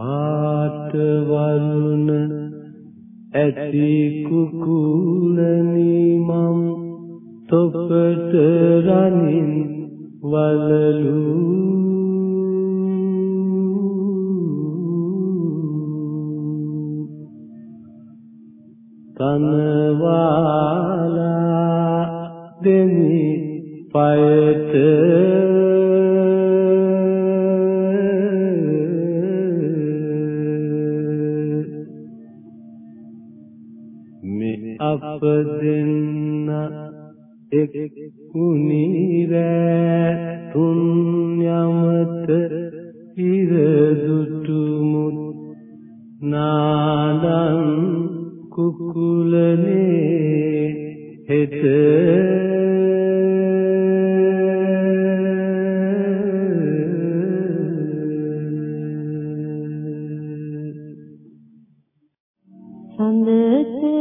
පාට වරුණ ඇති කුකුලනි මම් තොපට රනින් වලලු. තනවාලා දෙනි මේ අප දෙන්න එක්ුණිරෑ තුන් යමත ඉරදුටු මුත් නාදං කුකුලනේ හෙට සඳ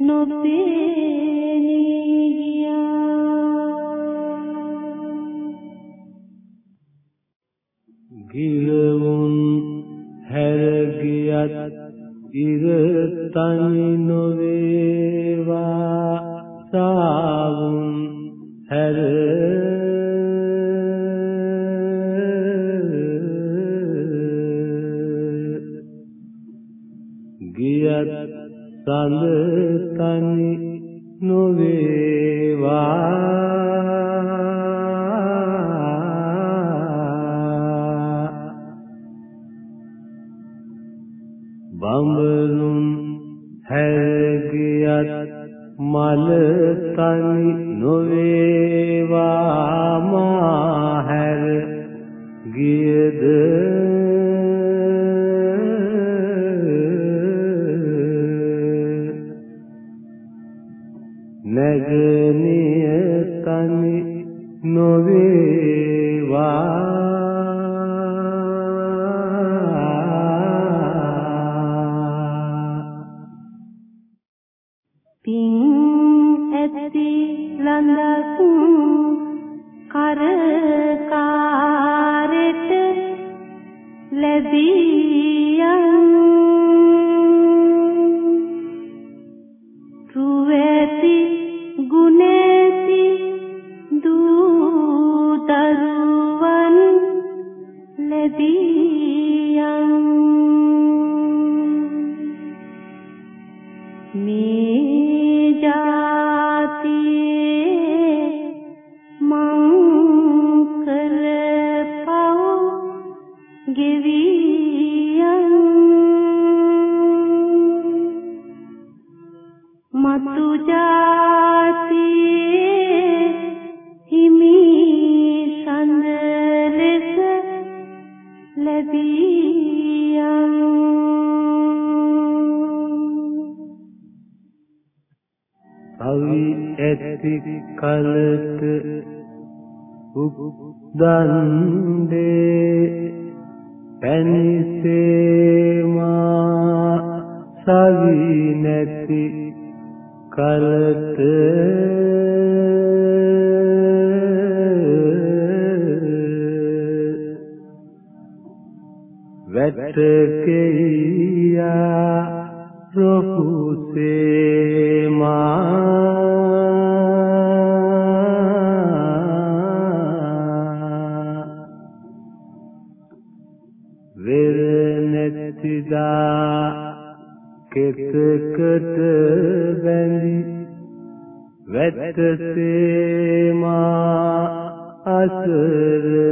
නොවේ ඉරතයි නොවේවා. සාවුන් හැර. ගියත් සඳ තනි නොවේවා. අඹරුම් හැරගියත් මල තනි නොවේවා මා හැර ගියද? නැගනිය තනි නොවේවා පින් ඇති ළඳක් කරකාරෙට ලැබී යම් ගුණේති දූතරුවන් ලැබී යම් මේ අවි ඇති කලට උද්දන්දේ පැනිසේමා සවි නැති කලට වැටකෙයියා ප්‍රපුසේ මා වෙරණෙතිදා කෙතකට බැඳි වැටසේ මා අසරණ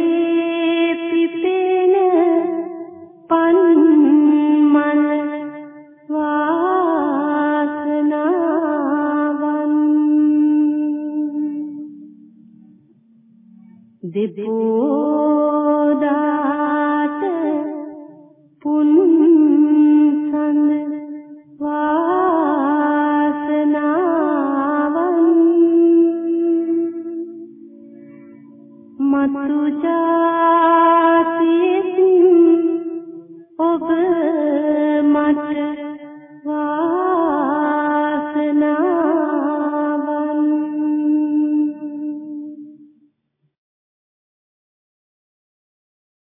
දෙපෝදාත පුන් සඳ වාසනාවන් මතු ජාතිත් ඔබ මට